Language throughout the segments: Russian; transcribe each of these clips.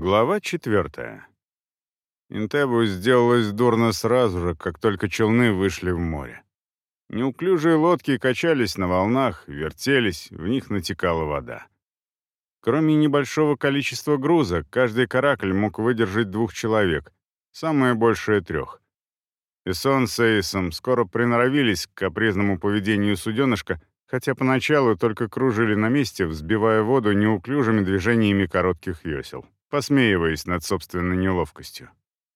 Глава четвертая. Интебу сделалось дурно сразу же, как только челны вышли в море. Неуклюжие лодки качались на волнах, вертелись, в них натекала вода. Кроме небольшого количества груза, каждый каракль мог выдержать двух человек, самое большее — трех. Эсон с Эйсом скоро приноровились к капризному поведению суденышка, хотя поначалу только кружили на месте, взбивая воду неуклюжими движениями коротких весел посмеиваясь над собственной неловкостью.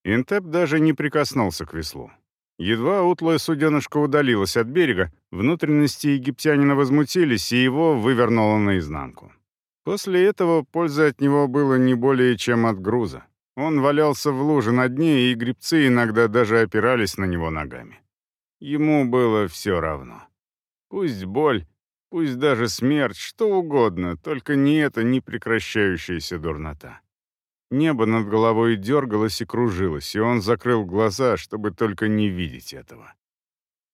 Интеп даже не прикоснулся к веслу. Едва утлое суденышко удалилось от берега, внутренности египтянина возмутились, и его вывернуло наизнанку. После этого пользы от него было не более чем от груза. Он валялся в луже на дне, и грибцы иногда даже опирались на него ногами. Ему было все равно. Пусть боль, пусть даже смерть, что угодно, только не эта непрекращающаяся дурнота. Небо над головой дергалось и кружилось, и он закрыл глаза, чтобы только не видеть этого.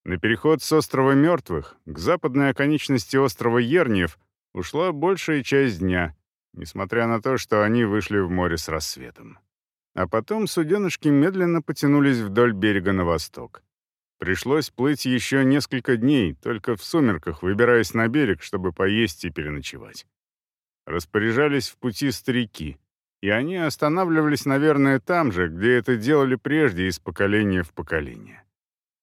На переход с острова Мертвых к западной оконечности острова Ерниев ушла большая часть дня, несмотря на то, что они вышли в море с рассветом. А потом суденышки медленно потянулись вдоль берега на восток. Пришлось плыть еще несколько дней, только в сумерках, выбираясь на берег, чтобы поесть и переночевать. Распоряжались в пути старики — и они останавливались, наверное, там же, где это делали прежде из поколения в поколение.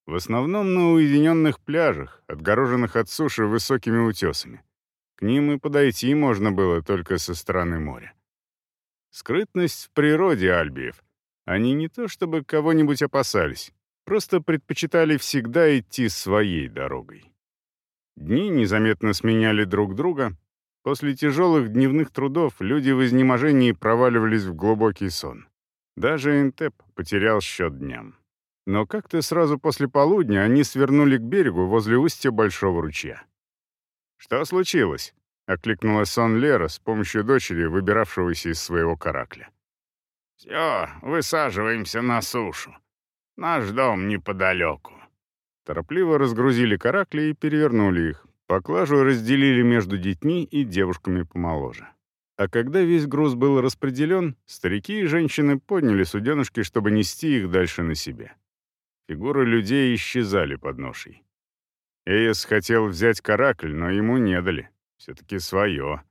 В основном на уединенных пляжах, отгороженных от суши высокими утесами. К ним и подойти можно было только со стороны моря. Скрытность в природе альбиев. Они не то чтобы кого-нибудь опасались, просто предпочитали всегда идти своей дорогой. Дни незаметно сменяли друг друга, После тяжелых дневных трудов люди в изнеможении проваливались в глубокий сон. Даже Интеп потерял счет дням. Но как-то сразу после полудня они свернули к берегу возле устья большого ручья. «Что случилось?» — окликнула сон Лера с помощью дочери, выбиравшегося из своего каракля. «Все, высаживаемся на сушу. Наш дом неподалеку». Торопливо разгрузили каракли и перевернули их, Поклажу разделили между детьми и девушками помоложе. А когда весь груз был распределен, старики и женщины подняли суденышки, чтобы нести их дальше на себе. Фигуры людей исчезали под ношей. Эйс хотел взять каракль, но ему не дали. Все-таки свое.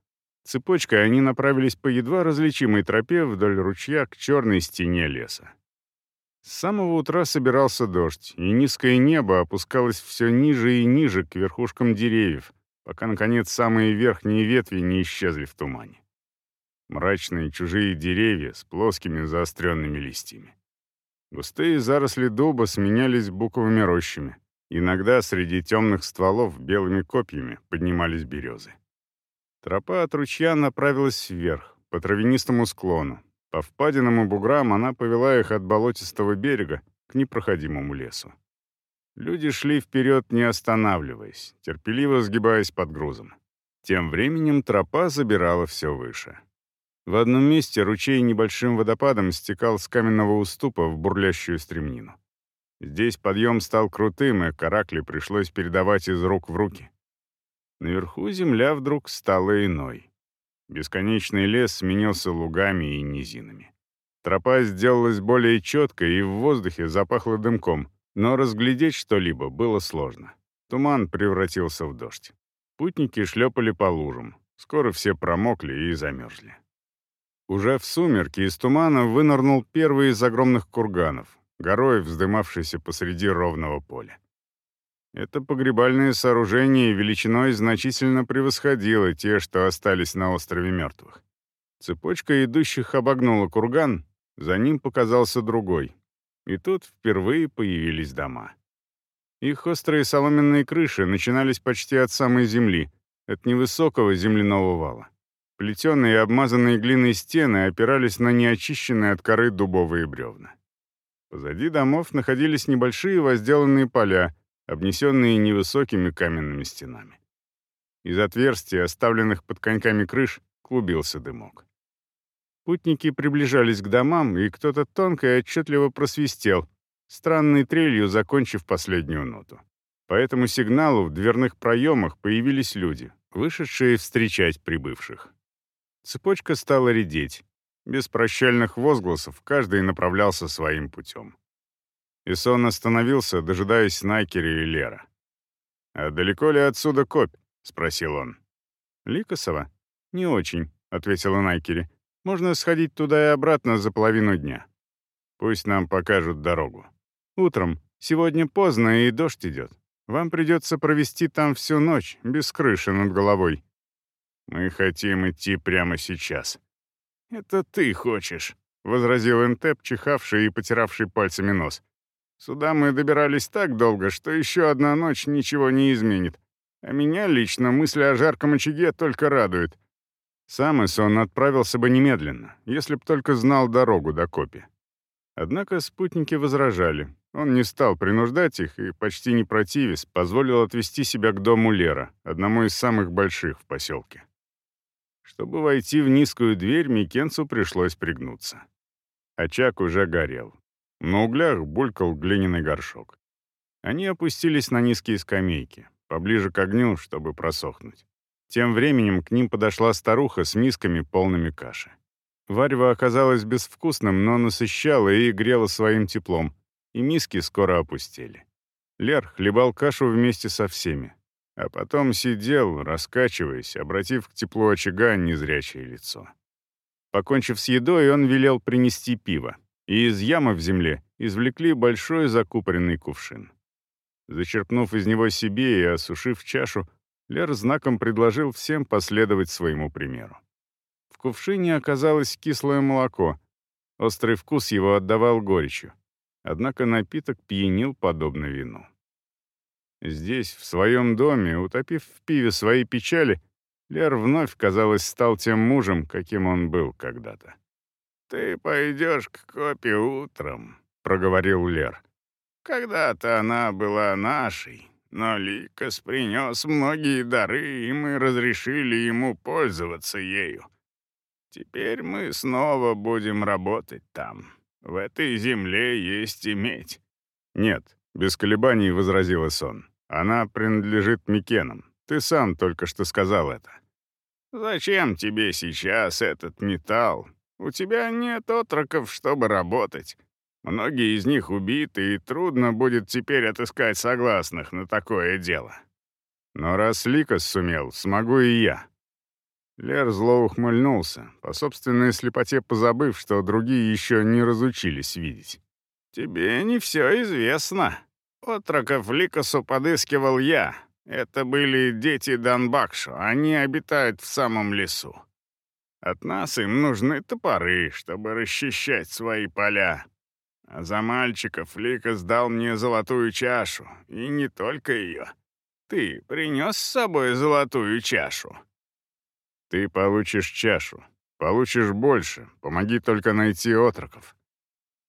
Цепочкой они направились по едва различимой тропе вдоль ручья к черной стене леса. С самого утра собирался дождь, и низкое небо опускалось все ниже и ниже к верхушкам деревьев, пока, наконец, самые верхние ветви не исчезли в тумане. Мрачные чужие деревья с плоскими заостренными листьями. Густые заросли дуба сменялись буковыми рощами. Иногда среди темных стволов белыми копьями поднимались березы. Тропа от ручья направилась вверх, по травянистому склону, по впадинам и буграм она повела их от болотистого берега к непроходимому лесу. Люди шли вперед, не останавливаясь, терпеливо сгибаясь под грузом. Тем временем тропа забирала все выше. В одном месте ручей небольшим водопадом стекал с каменного уступа в бурлящую стремнину. Здесь подъем стал крутым, и каракли пришлось передавать из рук в руки. Наверху земля вдруг стала иной. Бесконечный лес сменился лугами и низинами. Тропа сделалась более четкой, и в воздухе запахло дымком, но разглядеть что-либо было сложно. Туман превратился в дождь. Путники шлепали по лужам. Скоро все промокли и замерзли. Уже в сумерки из тумана вынырнул первый из огромных курганов, горой вздымавшийся посреди ровного поля. Это погребальное сооружение величиной значительно превосходило те, что остались на острове мертвых. Цепочка идущих обогнула курган, за ним показался другой. И тут впервые появились дома. Их острые соломенные крыши начинались почти от самой земли, от невысокого земляного вала. Плетеные и обмазанные глиной стены опирались на неочищенные от коры дубовые бревна. Позади домов находились небольшие возделанные поля — обнесенные невысокими каменными стенами. Из отверстий, оставленных под коньками крыш, клубился дымок. Путники приближались к домам, и кто-то тонко и отчетливо просвистел, странной трелью закончив последнюю ноту. По этому сигналу в дверных проемах появились люди, вышедшие встречать прибывших. Цепочка стала редеть. Без прощальных возгласов каждый направлялся своим путем. Исон остановился, дожидаясь Найкери и Лера. «А далеко ли отсюда копь?» — спросил он. «Ликосова? Не очень», — ответила Найкери. «Можно сходить туда и обратно за половину дня. Пусть нам покажут дорогу. Утром. Сегодня поздно, и дождь идет. Вам придется провести там всю ночь, без крыши над головой». «Мы хотим идти прямо сейчас». «Это ты хочешь», — возразил Энтеп, чихавший и потиравший пальцами нос. Сюда мы добирались так долго, что еще одна ночь ничего не изменит. А меня лично мысль о жарком очаге только радует. Сам Исон отправился бы немедленно, если б только знал дорогу до Копи. Однако спутники возражали. Он не стал принуждать их и, почти не противясь, позволил отвести себя к дому Лера, одному из самых больших в поселке. Чтобы войти в низкую дверь, Микенцу пришлось пригнуться. Очаг уже горел. На углях булькал глиняный горшок. Они опустились на низкие скамейки, поближе к огню, чтобы просохнуть. Тем временем к ним подошла старуха с мисками, полными каши. Варево оказалось безвкусным, но насыщало и грело своим теплом, и миски скоро опустели. Лер хлебал кашу вместе со всеми, а потом сидел, раскачиваясь, обратив к теплу очага незрячее лицо. Покончив с едой, он велел принести пиво, и из ямы в земле извлекли большой закупоренный кувшин. Зачерпнув из него себе и осушив чашу, Лер знаком предложил всем последовать своему примеру. В кувшине оказалось кислое молоко. Острый вкус его отдавал горечью. Однако напиток пьянил подобно вину. Здесь, в своем доме, утопив в пиве свои печали, Лер вновь, казалось, стал тем мужем, каким он был когда-то. «Ты пойдешь к Копе утром», — проговорил Лер. «Когда-то она была нашей, но Ликос принес многие дары, и мы разрешили ему пользоваться ею. Теперь мы снова будем работать там. В этой земле есть и медь». «Нет», — без колебаний возразил Сон. «Она принадлежит Микенам. Ты сам только что сказал это». «Зачем тебе сейчас этот металл, у тебя нет отроков, чтобы работать. Многие из них убиты, и трудно будет теперь отыскать согласных на такое дело. Но раз Ликос сумел, смогу и я». Лер зло ухмыльнулся, по собственной слепоте позабыв, что другие еще не разучились видеть. «Тебе не все известно. Отроков Ликосу подыскивал я. Это были дети Данбакшу, они обитают в самом лесу. От нас им нужны топоры, чтобы расчищать свои поля. А за мальчиков Лика сдал мне золотую чашу, и не только ее. Ты принес с собой золотую чашу?» «Ты получишь чашу. Получишь больше. Помоги только найти отроков».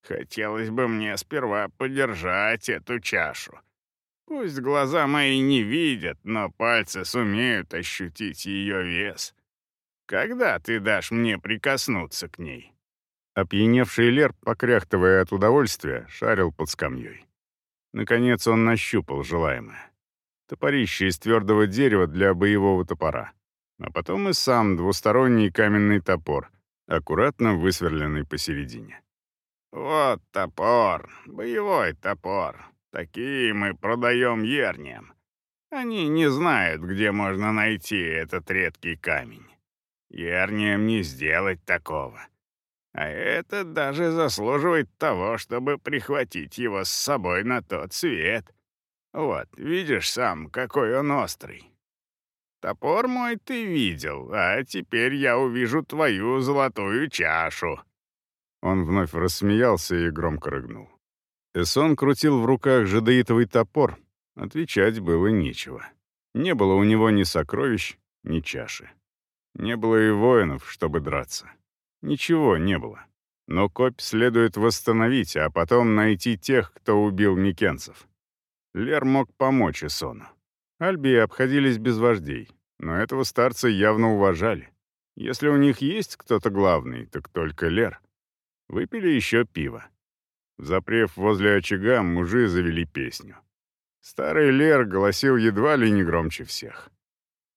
«Хотелось бы мне сперва подержать эту чашу. Пусть глаза мои не видят, но пальцы сумеют ощутить ее вес. Когда ты дашь мне прикоснуться к ней?» Опьяневший Лер, покряхтывая от удовольствия, шарил под скамьей. Наконец он нащупал желаемое. Топорище из твердого дерева для боевого топора. А потом и сам двусторонний каменный топор, аккуратно высверленный посередине. «Вот топор, боевой топор. Такие мы продаем ерниям. Они не знают, где можно найти этот редкий камень. Ярнием не сделать такого. А это даже заслуживает того, чтобы прихватить его с собой на тот свет. Вот, видишь сам, какой он острый. Топор мой ты видел, а теперь я увижу твою золотую чашу». Он вновь рассмеялся и громко рыгнул. Эсон крутил в руках жадеитовый топор. Отвечать было нечего. Не было у него ни сокровищ, ни чаши. Не было и воинов, чтобы драться. Ничего не было. Но копь следует восстановить, а потом найти тех, кто убил микенцев. Лер мог помочь Исону. Альбии обходились без вождей, но этого старца явно уважали. Если у них есть кто-то главный, так только Лер. Выпили еще пиво. Запрев возле очага, мужи завели песню. Старый Лер голосил едва ли не громче всех.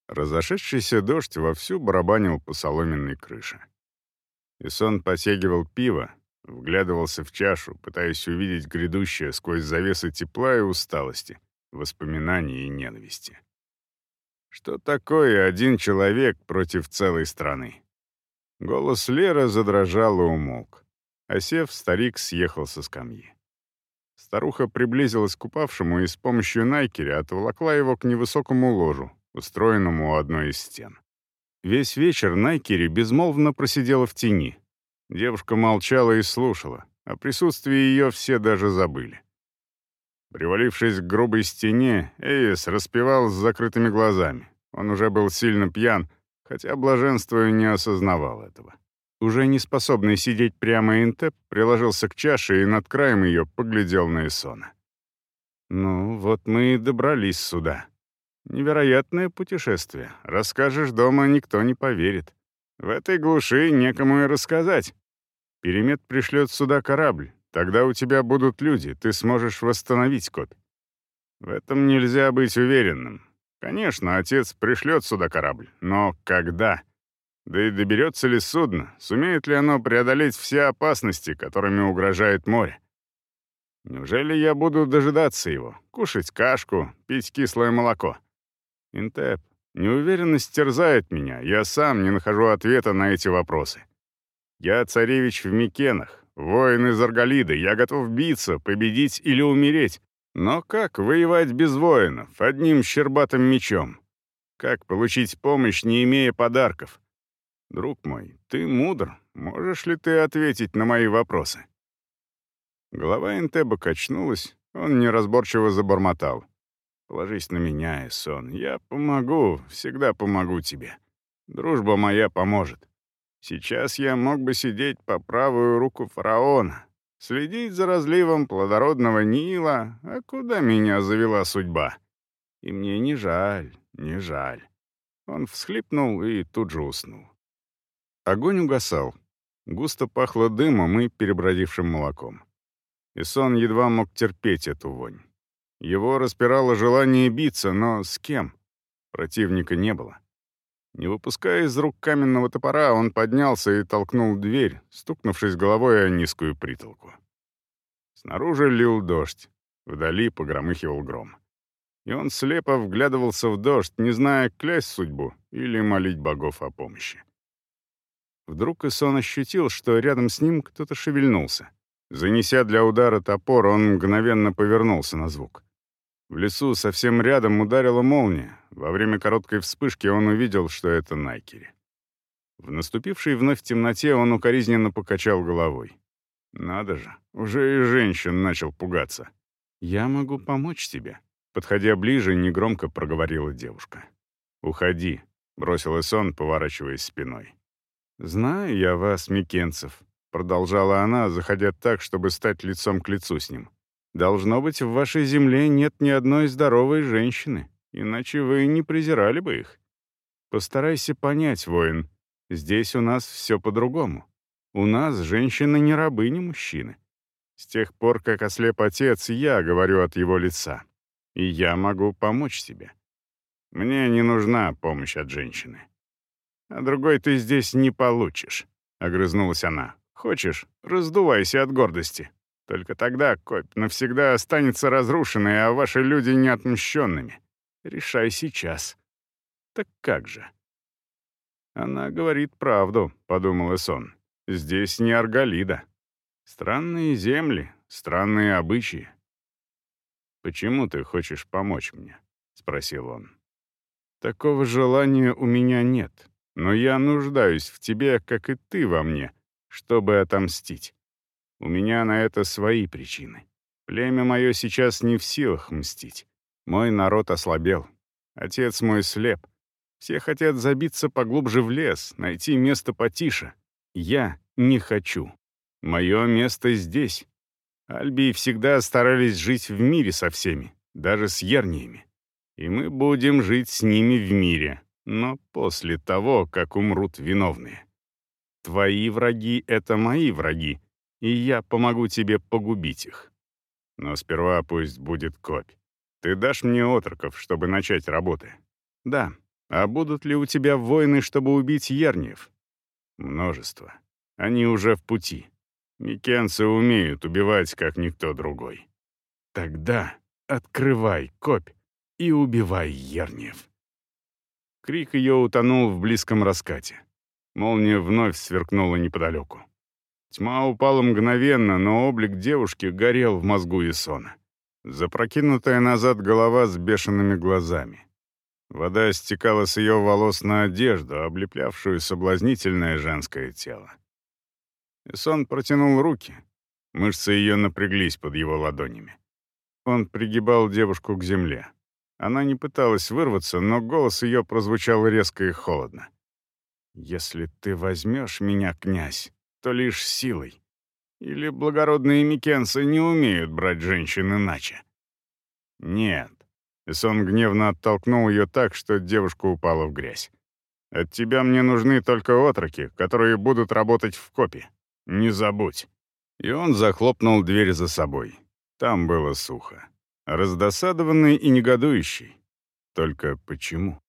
Разошедшийся дождь вовсю барабанил по соломенной крыше. Исон потягивал пиво, вглядывался в чашу, пытаясь увидеть грядущее сквозь завесы тепла и усталости, воспоминаний и ненависти. Что такое один человек против целой страны? Голос Леры задрожал и умолк. Осев, старик съехал со скамьи. Старуха приблизилась к упавшему и с помощью найкеря отволокла его к невысокому ложу, устроенному у одной из стен. Весь вечер Найкери безмолвно просидела в тени. Девушка молчала и слушала, о присутствии ее все даже забыли. Привалившись к грубой стене, Эйс распевал с закрытыми глазами. Он уже был сильно пьян, хотя блаженство не осознавал этого. Уже не способный сидеть прямо Интеп приложился к чаше и над краем ее поглядел на Эсона. «Ну, вот мы и добрались сюда. Невероятное путешествие. Расскажешь дома, никто не поверит. В этой глуши некому и рассказать. Перемет пришлет сюда корабль. Тогда у тебя будут люди, ты сможешь восстановить код. В этом нельзя быть уверенным. Конечно, отец пришлет сюда корабль, но когда? Да и доберется ли судно, сумеет ли оно преодолеть все опасности, которыми угрожает море? Неужели я буду дожидаться его, кушать кашку, пить кислое молоко? Интеп, неуверенность терзает меня, я сам не нахожу ответа на эти вопросы. Я царевич в Микенах, воин из Арголида, я готов биться, победить или умереть. Но как воевать без воинов, одним щербатым мечом? Как получить помощь, не имея подарков? Друг мой, ты мудр. Можешь ли ты ответить на мои вопросы?» Голова Энтеба качнулась, он неразборчиво забормотал. «Положись на меня, Эсон. Я помогу, всегда помогу тебе. Дружба моя поможет. Сейчас я мог бы сидеть по правую руку фараона, следить за разливом плодородного Нила, а куда меня завела судьба? И мне не жаль, не жаль». Он всхлипнул и тут же уснул. Огонь угасал. Густо пахло дымом и перебродившим молоком. И сон едва мог терпеть эту вонь. Его распирало желание биться, но с кем? Противника не было. Не выпуская из рук каменного топора, он поднялся и толкнул дверь, стукнувшись головой о низкую притолку. Снаружи лил дождь, вдали погромыхивал гром. И он слепо вглядывался в дождь, не зная, клясть судьбу или молить богов о помощи. Вдруг Исон ощутил, что рядом с ним кто-то шевельнулся. Занеся для удара топор, он мгновенно повернулся на звук. В лесу совсем рядом ударила молния. Во время короткой вспышки он увидел, что это Найкери. В наступившей вновь темноте он укоризненно покачал головой. «Надо же, уже и женщин начал пугаться. Я могу помочь тебе», — подходя ближе, негромко проговорила девушка. «Уходи», — бросил Эсон, поворачиваясь спиной. «Знаю я вас, Микенцев», — продолжала она, заходя так, чтобы стать лицом к лицу с ним. «Должно быть, в вашей земле нет ни одной здоровой женщины, иначе вы не презирали бы их. Постарайся понять, воин, здесь у нас все по-другому. У нас женщины не рабы, не мужчины. С тех пор, как ослеп отец, я говорю от его лица. И я могу помочь тебе. Мне не нужна помощь от женщины а другой ты здесь не получишь», — огрызнулась она. «Хочешь, раздувайся от гордости. Только тогда копь навсегда останется разрушенной, а ваши люди неотмщенными. Решай сейчас». «Так как же?» «Она говорит правду», — подумал Эсон. «Здесь не Арголида. Странные земли, странные обычаи». «Почему ты хочешь помочь мне?» — спросил он. «Такого желания у меня нет», но я нуждаюсь в тебе, как и ты во мне, чтобы отомстить. У меня на это свои причины. Племя мое сейчас не в силах мстить. Мой народ ослабел. Отец мой слеп. Все хотят забиться поглубже в лес, найти место потише. Я не хочу. Мое место здесь. Альбии всегда старались жить в мире со всеми, даже с ерниями. И мы будем жить с ними в мире, но после того, как умрут виновные. Твои враги — это мои враги, и я помогу тебе погубить их. Но сперва пусть будет копь. Ты дашь мне отроков, чтобы начать работы? Да. А будут ли у тебя воины, чтобы убить Ерниев? Множество. Они уже в пути. Микенцы умеют убивать, как никто другой. Тогда открывай копь и убивай Ерниев. Крик ее утонул в близком раскате. Молния вновь сверкнула неподалеку. Тьма упала мгновенно, но облик девушки горел в мозгу Исона. Запрокинутая назад голова с бешеными глазами. Вода стекала с ее волос на одежду, облеплявшую соблазнительное женское тело. Исон протянул руки. Мышцы ее напряглись под его ладонями. Он пригибал девушку к земле. Она не пыталась вырваться, но голос ее прозвучал резко и холодно. «Если ты возьмешь меня, князь, то лишь силой. Или благородные микенцы не умеют брать женщин иначе?» «Нет». Эсон гневно оттолкнул ее так, что девушка упала в грязь. «От тебя мне нужны только отроки, которые будут работать в копе. Не забудь». И он захлопнул дверь за собой. Там было сухо. Раздосадованный и негодующий. Только почему?